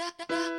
da da da.